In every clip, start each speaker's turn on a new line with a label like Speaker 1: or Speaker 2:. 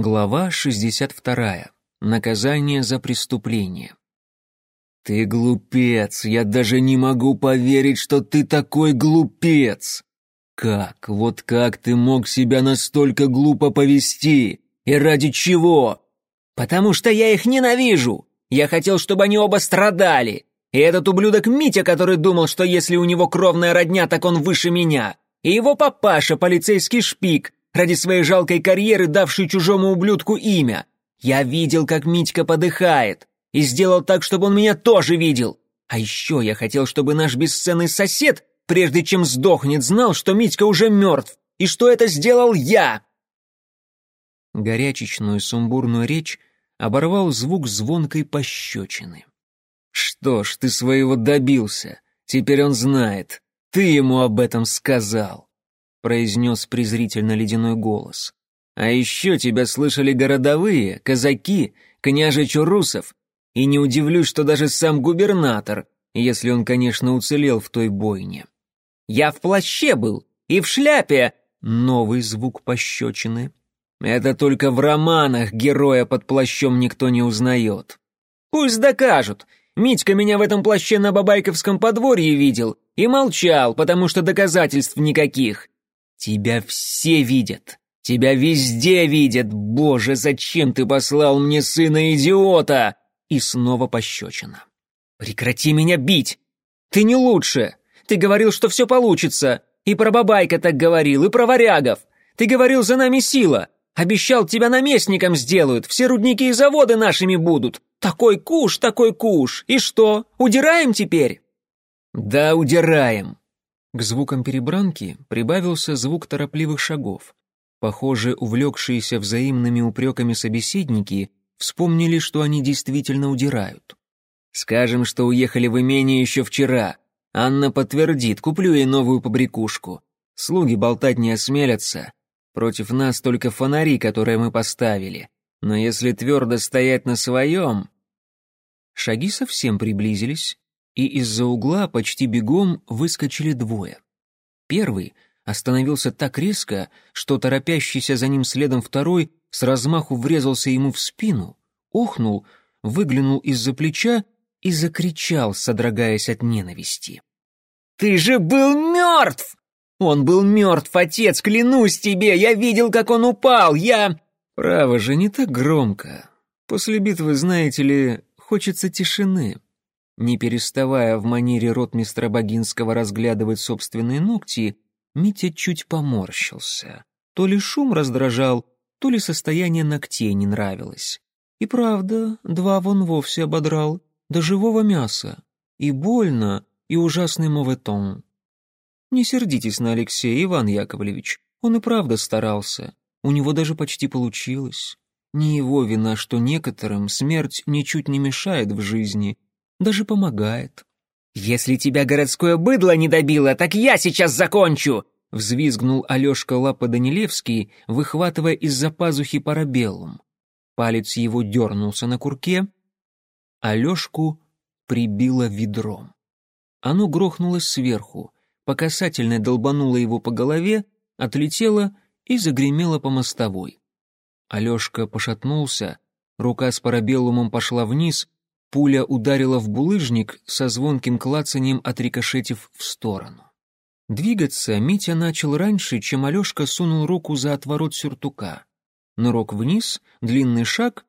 Speaker 1: Глава 62. Наказание за преступление. «Ты глупец! Я даже не могу поверить, что ты такой глупец! Как, вот как ты мог себя настолько глупо повести? И ради чего?»
Speaker 2: «Потому что я их ненавижу! Я хотел, чтобы они оба страдали! И этот ублюдок Митя, который думал, что если у него кровная родня, так он выше меня! И его папаша, полицейский шпик, ради своей жалкой карьеры, давший чужому ублюдку имя. Я видел, как Митька подыхает, и сделал так, чтобы он меня тоже видел. А еще я хотел, чтобы наш бесценный сосед, прежде чем сдохнет, знал, что Митька уже мертв, и что это сделал я.
Speaker 1: Горячечную сумбурную речь оборвал звук звонкой пощечины. «Что ж, ты своего добился. Теперь он знает. Ты ему об этом сказал» произнес презрительно ледяной голос. «А еще тебя слышали городовые, казаки, княже Чурусов, и не удивлюсь, что даже сам губернатор, если он, конечно, уцелел в той бойне».
Speaker 2: «Я в плаще был и в шляпе!»
Speaker 1: Новый звук пощечины. «Это только в романах героя под плащом никто не узнает».
Speaker 2: «Пусть докажут. Митька меня в этом плаще на Бабайковском подворье видел и молчал, потому что доказательств никаких.
Speaker 1: Тебя все видят. Тебя везде видят. Боже, зачем ты послал мне сына идиота? И снова пощечина.
Speaker 2: Прекрати меня бить. Ты не лучше. Ты говорил, что все получится. И про бабайка так говорил, и про варягов. Ты говорил, за нами сила. Обещал, тебя наместником сделают, все рудники и заводы нашими будут. Такой куш, такой куш. И что, удираем теперь?
Speaker 1: Да, удираем. К звукам перебранки прибавился звук торопливых шагов. Похоже, увлекшиеся взаимными упреками собеседники вспомнили, что они действительно удирают. «Скажем, что уехали в имение еще вчера. Анна подтвердит, куплю ей новую побрякушку. Слуги болтать не осмелятся. Против нас только фонари, которые мы поставили. Но если твердо стоять на своем...» Шаги совсем приблизились, и из-за угла почти бегом выскочили двое. Первый остановился так резко, что торопящийся за ним следом второй с размаху врезался ему в спину, охнул, выглянул из-за плеча и закричал, содрогаясь от ненависти.
Speaker 2: «Ты же был мертв! Он был мертв, отец, клянусь тебе! Я видел, как он упал! Я...»
Speaker 1: «Право же, не так громко. После битвы, знаете ли, хочется тишины», не переставая в манере ротмистра Богинского разглядывать собственные ногти, Митя чуть поморщился. То ли шум раздражал, то ли состояние ногтей не нравилось. И правда, два вон вовсе ободрал, до живого мяса. И больно, и ужасный моветон. Не сердитесь на Алексея, Иван Яковлевич, он и правда старался. У него даже почти получилось. Не его вина, что некоторым смерть ничуть не мешает в жизни, даже помогает.
Speaker 2: «Если тебя городское быдло не добило, так я сейчас закончу!»
Speaker 1: Взвизгнул Алешка Лапа Данилевский, выхватывая из-за пазухи парабеллум. Палец его дернулся на курке. Алешку прибило ведром. Оно грохнулось сверху, по касательной долбануло его по голове, отлетело и загремело по мостовой. Алешка пошатнулся, рука с парабеллумом пошла вниз, Пуля ударила в булыжник со звонким клацанием, отрикошетив в сторону. Двигаться Митя начал раньше, чем Алешка сунул руку за отворот сюртука. Нырок вниз, длинный шаг,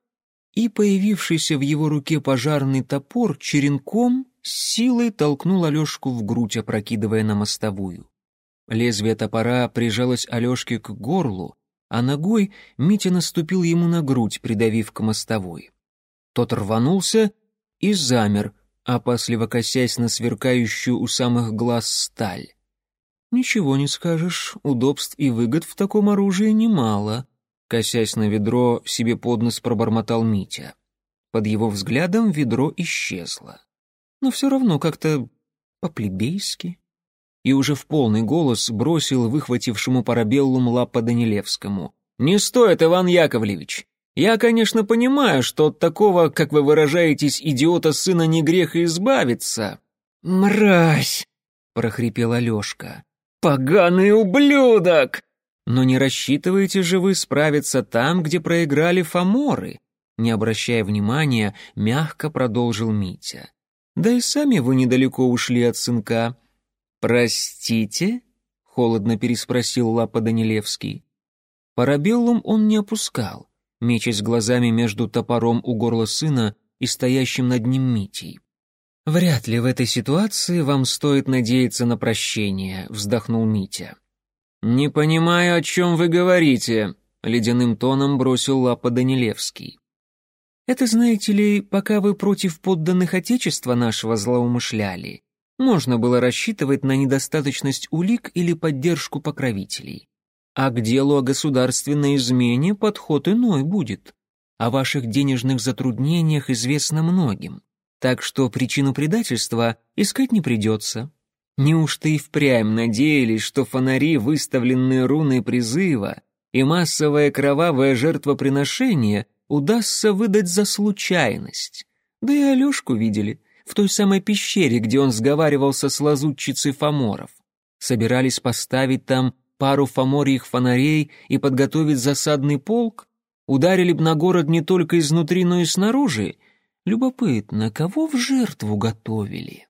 Speaker 1: и появившийся в его руке пожарный топор черенком с силой толкнул Алешку в грудь, опрокидывая на мостовую. Лезвие топора прижалось Алешке к горлу, а ногой Митя наступил ему на грудь, придавив к мостовой. Тот рванулся и замер, опасливо косясь на сверкающую у самых глаз сталь. «Ничего не скажешь, удобств и выгод в таком оружии немало», косясь на ведро, себе под нос пробормотал Митя. Под его взглядом ведро исчезло. Но все равно как-то по-плебейски. И уже в полный голос бросил выхватившему парабеллум лапа Данилевскому. «Не стоит, Иван Яковлевич! Я, конечно, понимаю, что от такого, как вы выражаетесь, идиота сына не грех и избавиться.
Speaker 2: Мразь,
Speaker 1: прохрипел Алешка.
Speaker 2: Поганый ублюдок!
Speaker 1: Но не рассчитываете же вы справиться там, где проиграли фаморы?» Не обращая внимания, мягко продолжил Митя. «Да и сами вы недалеко ушли от сынка». «Простите?» — холодно переспросил Лапа Данилевский. Парабеллум он не опускал, мечась глазами между топором у горла сына и стоящим над ним Митей. «Вряд ли в этой ситуации вам стоит надеяться на прощение», — вздохнул Митя. «Не понимаю, о чем вы говорите», — ледяным тоном бросил Лапа Данилевский. «Это, знаете ли, пока вы против подданных Отечества нашего злоумышляли, можно было рассчитывать на недостаточность улик или поддержку покровителей. А к делу о государственной измене подход иной будет. О ваших денежных затруднениях известно многим, так что причину предательства искать не придется. Неужто и впрямь надеялись, что фонари, выставленные руной призыва, и массовое кровавое жертвоприношение удастся выдать за случайность? Да и Алешку видели в той самой пещере, где он сговаривался с лазутчицей фаморов. Собирались поставить там пару фаморьих фонарей и подготовить засадный полк? Ударили б на город не только изнутри, но и снаружи? Любопытно, кого в жертву готовили?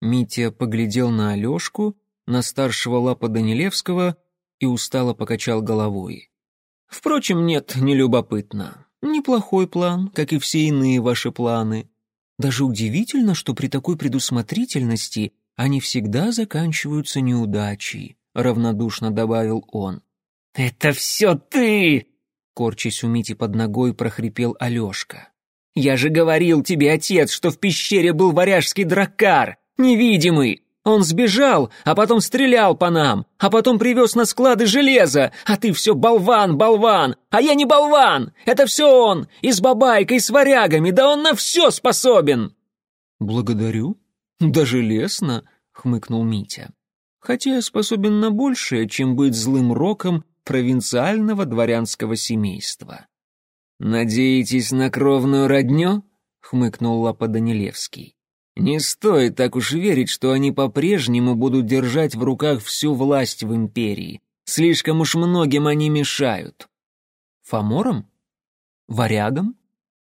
Speaker 1: Митя поглядел на Алешку, на старшего лапа Данилевского и устало покачал головой. Впрочем, нет, не любопытно. Неплохой план, как и все иные ваши планы. Даже удивительно, что при такой предусмотрительности они всегда заканчиваются неудачей, равнодушно добавил он.
Speaker 2: «Это все ты!»
Speaker 1: Корчась у Мити под ногой, прохрипел Алешка.
Speaker 2: «Я же говорил тебе, отец, что в пещере был варяжский драккар! Невидимый! Он сбежал, а потом стрелял по нам, а потом привез на склады железо, а ты все болван, болван, а я не болван, это все он, и с бабайкой, и с варягами, да он на все способен!»
Speaker 1: «Благодарю, даже лестно», — хмыкнул Митя. «Хотя я способен на большее, чем быть злым роком провинциального дворянского семейства».
Speaker 2: «Надеетесь на кровную родню?» — хмыкнул Лапа Данилевский. Не стоит так уж верить, что они по-прежнему будут держать в руках всю власть в империи. Слишком уж многим они мешают.
Speaker 1: Фамором? Варягом?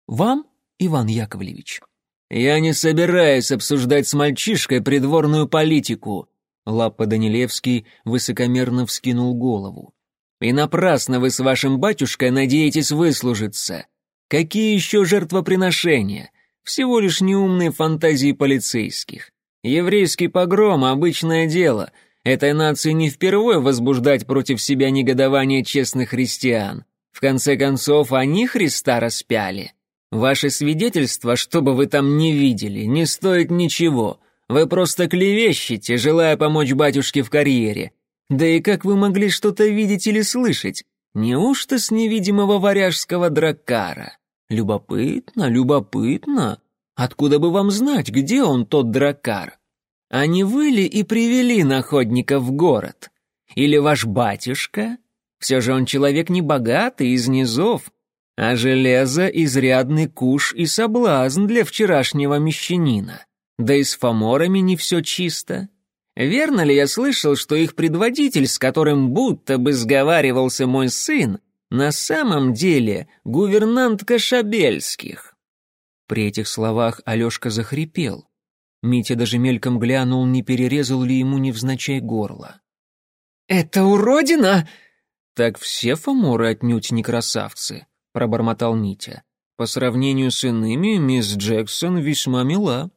Speaker 1: Вам, Иван Яковлевич?
Speaker 2: Я не собираюсь обсуждать с мальчишкой придворную политику. Лапа Данилевский высокомерно вскинул голову. И напрасно вы с вашим батюшкой надеетесь выслужиться. Какие еще жертвоприношения? Всего лишь неумные фантазии полицейских. Еврейский погром — обычное дело. Этой нации не впервые возбуждать против себя негодование честных христиан. В конце концов, они Христа распяли. Ваше свидетельство, что бы вы там не видели, не стоит ничего. Вы просто клевещете, желая помочь батюшке в карьере. Да и как вы могли что-то видеть или слышать? Неужто с невидимого варяжского дракара? Любопытно, любопытно. Откуда бы вам знать, где он, тот дракар? А не вы ли и привели находника в город? Или ваш батюшка? Все же он человек небогатый, из низов, а железо — изрядный куш и соблазн для вчерашнего мещанина. Да и с фаморами не все чисто. Верно ли я слышал, что их предводитель, с которым будто бы сговаривался мой сын, на самом деле гувернантка Шабельских.
Speaker 1: При этих словах Алешка захрипел. Митя даже мельком глянул, не перерезал ли ему невзначай горло.
Speaker 2: «Это уродина!»
Speaker 1: «Так все фаморы отнюдь не красавцы», — пробормотал Митя. «По сравнению с иными, мисс Джексон весьма мила».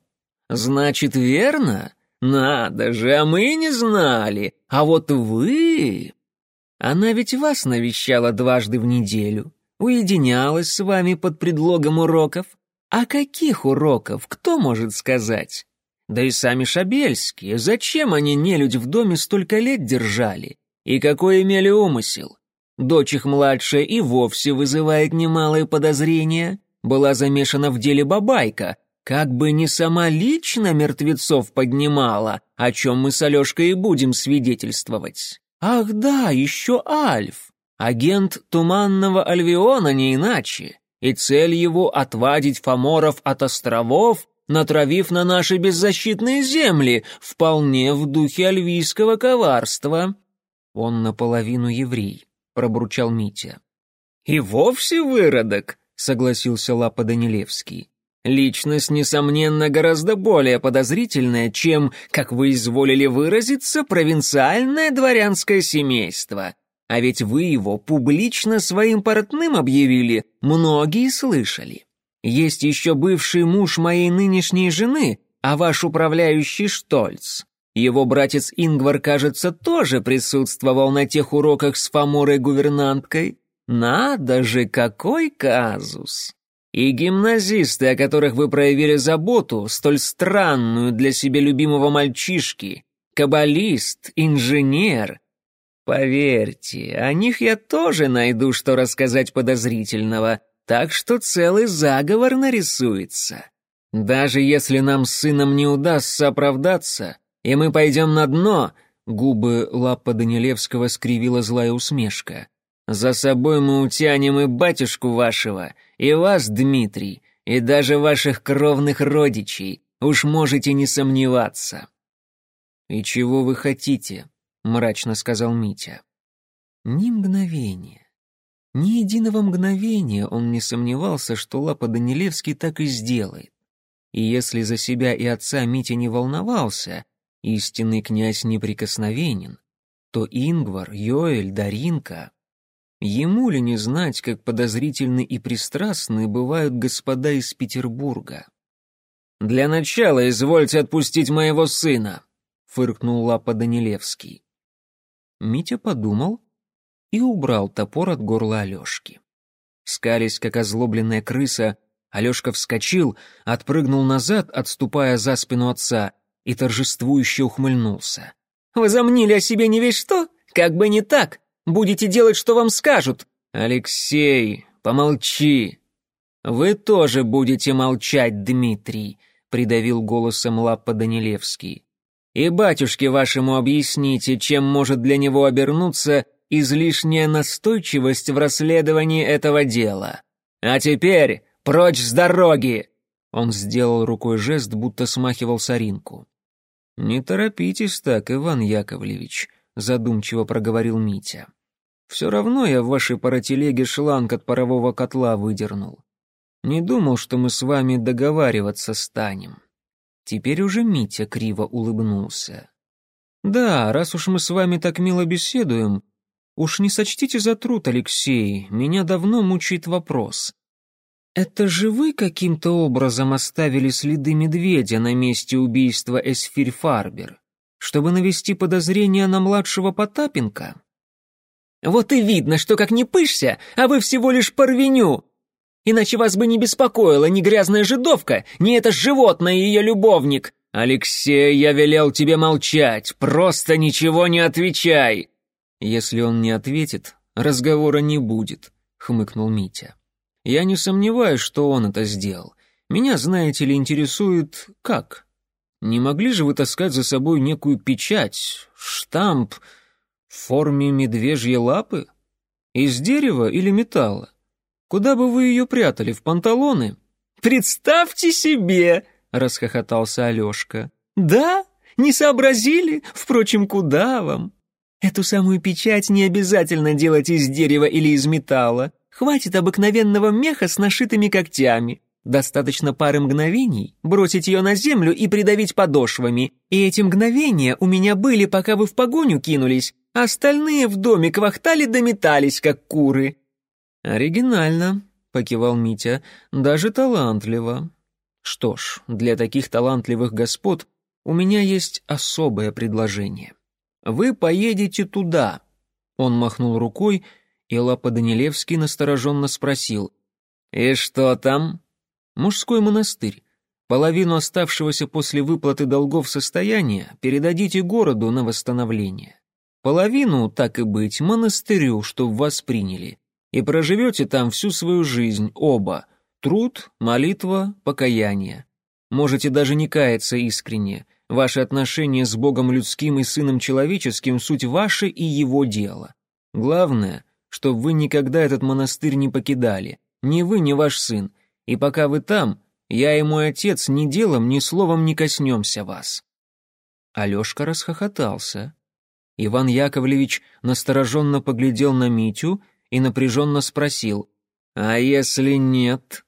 Speaker 2: «Значит, верно? Надо же, а мы не знали. А вот вы...» Она ведь вас навещала дважды в неделю, уединялась с вами под предлогом уроков. А каких уроков, кто может сказать? Да и сами Шабельские, зачем они нелюдь в доме столько лет держали? И какой имели умысел? Дочь их младшая и вовсе вызывает немалые подозрения. Была замешана в деле бабайка, как бы не сама лично мертвецов поднимала, о чем мы с Алешкой и будем свидетельствовать. Ах да, еще Альф, агент Туманного Альвиона не иначе, и цель его отвадить фаморов от островов, натравив на наши беззащитные земли, вполне в духе альвийского коварства.
Speaker 1: Он наполовину еврей, пробурчал Митя.
Speaker 2: И вовсе выродок, согласился Лапа Данилевский. Личность, несомненно, гораздо более подозрительная, чем, как вы изволили выразиться, провинциальное дворянское семейство. А ведь вы его публично своим портным объявили, многие слышали. Есть еще бывший муж моей нынешней жены, а ваш управляющий Штольц. Его братец Ингвар, кажется, тоже присутствовал на тех уроках с Фоморой-гувернанткой. Надо же, какой казус! И гимназисты, о которых вы проявили заботу, столь странную для себе любимого мальчишки, каббалист, инженер. Поверьте, о них я тоже найду, что рассказать подозрительного, так что целый заговор нарисуется. Даже если нам с сыном не удастся оправдаться, и мы пойдем на дно, губы Лаппа Данилевского скривила злая усмешка. За собой мы утянем и батюшку вашего, и вас, Дмитрий, и даже ваших кровных родичей, уж можете не сомневаться».
Speaker 1: «И чего вы хотите?» — мрачно сказал Митя. Ни мгновения, ни единого мгновения он не сомневался, что Лапа Данилевский так и сделает. И если за себя и отца Митя не волновался, истинный князь неприкосновенен, то Ингвар, Йоэль, Даринка Ему ли не знать, как подозрительны и пристрастны бывают господа из Петербурга?
Speaker 2: «Для начала извольте отпустить моего сына», — фыркнул Лапа Данилевский.
Speaker 1: Митя подумал и убрал топор от горла Алешки. Скались, как озлобленная крыса, Алешка вскочил, отпрыгнул назад, отступая за спину отца, и торжествующе ухмыльнулся.
Speaker 2: «Возомнили о себе не весь что? Как бы не так! Будете делать, что вам скажут».
Speaker 1: «Алексей, помолчи». «Вы тоже будете молчать, Дмитрий», — придавил голосом Лаппа Данилевский. «И батюшке вашему объясните, чем может для него обернуться излишняя настойчивость в расследовании этого дела. А теперь прочь с дороги!» Он сделал рукой жест, будто смахивал соринку. «Не торопитесь так, Иван Яковлевич», — задумчиво проговорил Митя. Все равно я в вашей паротелеге шланг от парового котла выдернул. Не думал, что мы с вами договариваться станем. Теперь уже Митя криво улыбнулся. Да, раз уж мы с вами так мило беседуем, уж не сочтите за труд, Алексей, меня давно мучает вопрос. Это же вы каким-то образом оставили следы медведя на месте убийства Эсфирь Фарбер, чтобы навести подозрение на младшего Потапенко?
Speaker 2: Вот и видно, что как не пышься, а вы всего лишь порвеню. Иначе вас бы не беспокоила ни грязная жидовка, ни это животное ее любовник. Алексей, я велел тебе молчать, просто ничего не отвечай.
Speaker 1: Если он не ответит, разговора не будет, хмыкнул Митя. Я не сомневаюсь, что он это сделал. Меня, знаете ли, интересует как. Не могли же вы таскать за собой некую печать, штамп, в форме медвежьей лапы? Из дерева или металла? Куда бы вы ее прятали, в панталоны?
Speaker 2: Представьте себе, расхохотался Алешка. Да? Не сообразили? Впрочем, куда вам? Эту самую печать не обязательно делать из дерева или из металла. Хватит обыкновенного меха с нашитыми когтями. Достаточно пары мгновений бросить ее на землю и придавить подошвами. И эти мгновения у меня были, пока вы в погоню кинулись, Остальные в доме квахтали да метались, как куры».
Speaker 1: «Оригинально», — покивал Митя, — «даже талантливо». «Что ж, для таких талантливых господ у меня есть особое предложение. Вы поедете туда». Он махнул рукой, и Лапа Данилевский настороженно спросил.
Speaker 2: «И что там?»
Speaker 1: «Мужской монастырь. Половину оставшегося после выплаты долгов состояния передадите городу на восстановление. Половину, так и быть, монастырю, чтоб вас приняли. И проживете там всю свою жизнь, оба. Труд, молитва, покаяние. Можете даже не каяться искренне. Ваши отношения с Богом людским и Сыном человеческим — суть ваше и его дело. Главное, чтобы вы никогда этот монастырь не покидали. Ни вы, ни ваш сын. И пока вы там, я и мой отец ни делом, ни словом не коснемся вас». Алешка расхохотался. Иван Яковлевич настороженно поглядел на Митю и напряженно спросил, «А если нет?»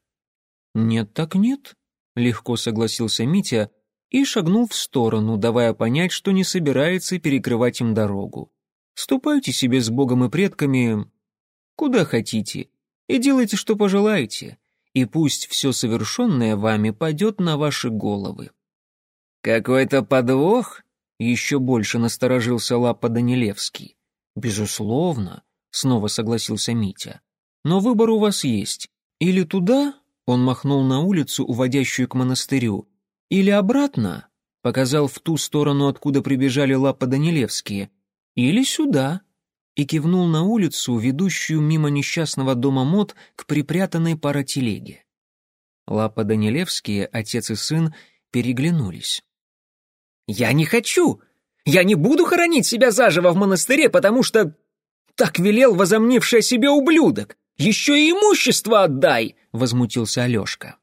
Speaker 1: «Нет так нет», — легко согласился Митя и шагнул в сторону, давая понять, что не собирается перекрывать им дорогу. «Ступайте себе с Богом и предками куда хотите и делайте, что пожелаете, и пусть все совершенное вами пойдет на ваши головы».
Speaker 2: «Какой-то подвох?»
Speaker 1: — еще больше насторожился Лапа Данилевский. «Безусловно», — снова согласился Митя. «Но выбор у вас есть. Или туда, он махнул на улицу, уводящую к монастырю. «Или обратно?» — показал в ту сторону, откуда прибежали лапа Данилевские. «Или сюда?» И кивнул на улицу, ведущую мимо несчастного дома мод к припрятанной паротелеге. Лапа Данилевские, отец и сын, переглянулись.
Speaker 2: «Я не хочу! Я не буду хоронить себя заживо в монастыре, потому что так велел возомнивший о себе ублюдок! Еще и имущество отдай!» — возмутился Алешка.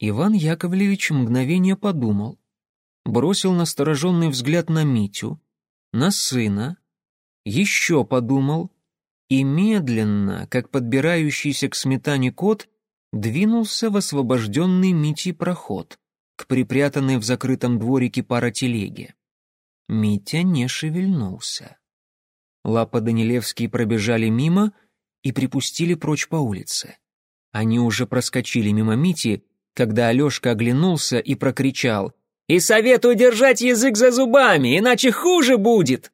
Speaker 1: Иван Яковлевич мгновение подумал, бросил настороженный взгляд на Митю, на сына, еще подумал и медленно, как подбирающийся к сметане кот, двинулся в освобожденный Митей проход, к припрятанной в закрытом дворике паротелеге. Митя не шевельнулся. Лапа Данилевский пробежали мимо и припустили прочь по улице. Они уже проскочили мимо Мити, когда Алешка оглянулся и прокричал «И советую держать язык за зубами, иначе хуже будет!»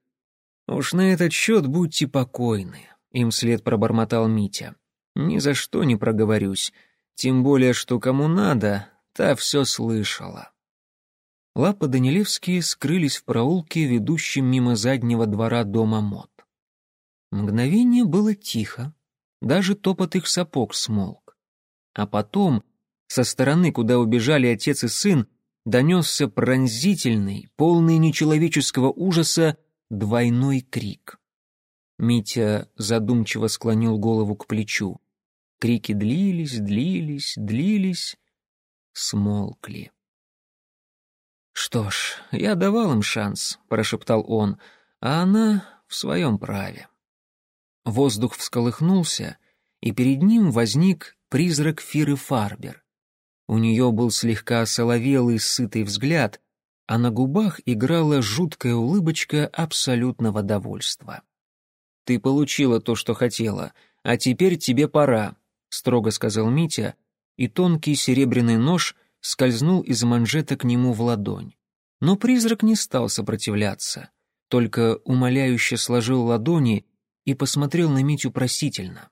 Speaker 1: «Уж на этот счет будьте покойны», — им след пробормотал Митя. «Ни за что не проговорюсь, тем более, что кому надо, та все слышала». Лапа Данилевские скрылись в проулке, ведущем мимо заднего двора дома Мот. Мгновение было тихо, даже топот их сапог смолк. А потом, со стороны, куда убежали отец и сын, донесся пронзительный, полный нечеловеческого ужаса, двойной крик. Митя задумчиво склонил голову к плечу. Крики длились, длились, длились, смолкли. «Что ж, я давал им шанс», — прошептал он, — «а она в своем праве». Воздух всколыхнулся, и перед ним возник призрак Фиры Фарбер. У нее был слегка соловелый, сытый взгляд, а на губах играла жуткая улыбочка абсолютного довольства. «Ты получила то, что хотела, а теперь тебе пора», — строго сказал Митя, и тонкий серебряный нож скользнул из манжета к нему в ладонь. Но призрак не стал сопротивляться, только умоляюще сложил ладони и посмотрел на Митю просительно.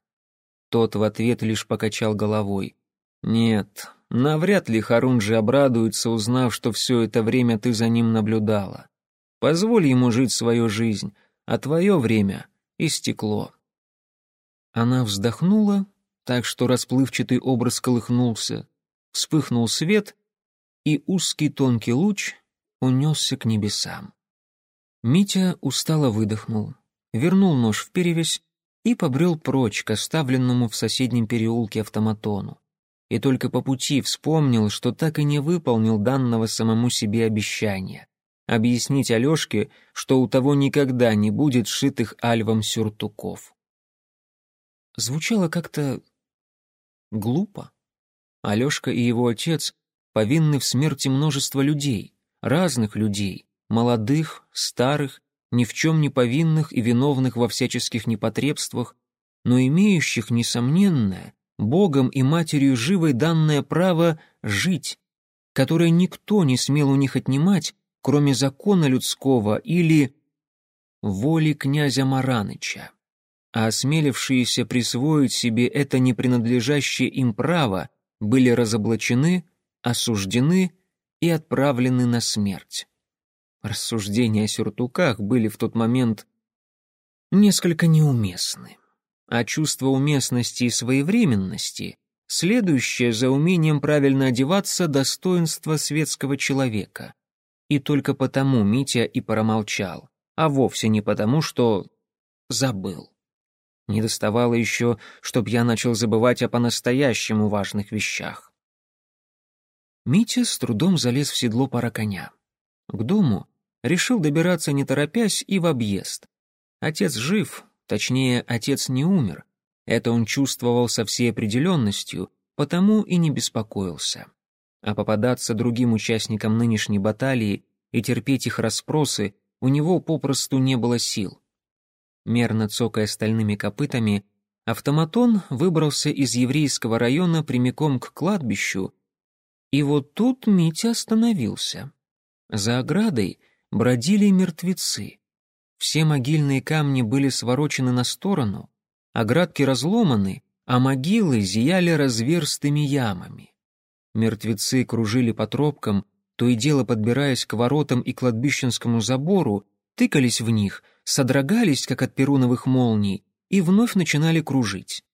Speaker 1: Тот в ответ лишь покачал головой. «Нет, навряд ли Харунжи обрадуется, узнав, что все это время ты за ним наблюдала. Позволь ему жить свою жизнь, а твое время истекло». Она вздохнула, так что расплывчатый образ колыхнулся, вспыхнул свет, и узкий тонкий луч унесся к небесам. Митя устало выдохнул вернул нож в перевязь и побрел прочь к оставленному в соседнем переулке автоматону. И только по пути вспомнил, что так и не выполнил данного самому себе обещания. Объяснить Алешке, что у того никогда не будет сшитых альвом сюртуков. Звучало как-то глупо. Алешка и его отец повинны в смерти множества людей, разных людей, молодых, старых ни в чем не повинных и виновных во всяческих непотребствах, но имеющих, несомненное, Богом и Матерью живой данное право жить, которое никто не смел у них отнимать, кроме закона людского или воли князя Мараныча. А осмелившиеся присвоить себе это не принадлежащее им право были разоблачены, осуждены и отправлены на смерть. Рассуждения о сюртуках были в тот момент несколько неуместны. А чувство уместности и своевременности, следующее за умением правильно одеваться достоинство светского человека. И только потому Митя и промолчал, а вовсе не потому, что забыл. Не доставало еще, чтоб я начал забывать о по-настоящему важных вещах. Митя с трудом залез в седло пара коня. К дому решил добираться не торопясь и в объезд. Отец жив, точнее, отец не умер. Это он чувствовал со всей определенностью, потому и не беспокоился. А попадаться другим участникам нынешней баталии и терпеть их расспросы у него попросту не было сил. Мерно цокая стальными копытами, автоматон выбрался из еврейского района прямиком к кладбищу, и вот тут Митя остановился. За оградой бродили мертвецы. Все могильные камни были сворочены на сторону, оградки разломаны, а могилы зияли разверстыми ямами. Мертвецы кружили по тропкам, то и дело подбираясь к воротам и кладбищенскому забору, тыкались в них, содрогались, как от перуновых молний, и вновь начинали кружить.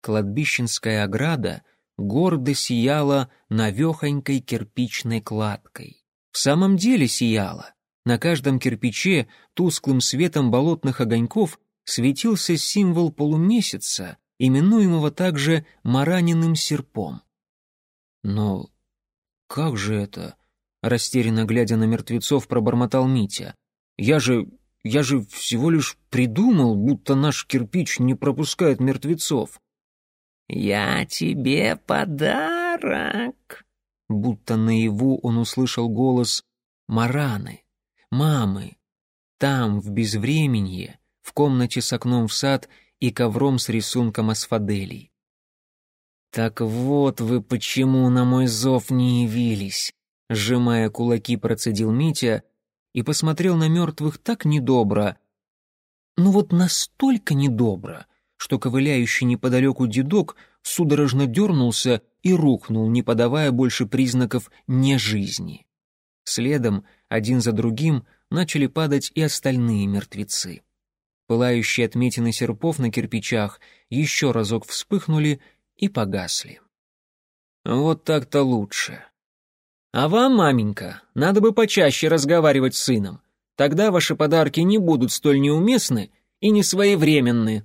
Speaker 1: Кладбищенская ограда гордо сияла навехонькой кирпичной кладкой. В самом деле сияла. На каждом кирпиче тусклым светом болотных огоньков светился символ полумесяца, именуемого также Мараниным серпом. Но как же это? Растерянно глядя на мертвецов, пробормотал Митя. «Я же... я же всего лишь придумал, будто наш кирпич не пропускает мертвецов».
Speaker 2: «Я тебе подарок!»
Speaker 1: Будто наяву он услышал голос Мараны, мамы. Там, в безвременье, в комнате с окном в сад и ковром с рисунком асфаделей. «Так вот вы почему на мой зов не явились!» Сжимая кулаки, процедил Митя и посмотрел на мертвых так недобро. Ну вот настолько недобро, что ковыляющий неподалеку дедок судорожно дернулся и рухнул, не подавая больше признаков нежизни. Следом, один за другим, начали падать и остальные мертвецы. Пылающие отметины серпов на кирпичах еще разок вспыхнули и погасли. «Вот так-то лучше», а вам, маменька, надо бы почаще разговаривать с сыном. Тогда ваши подарки не будут столь неуместны и несвоевременны.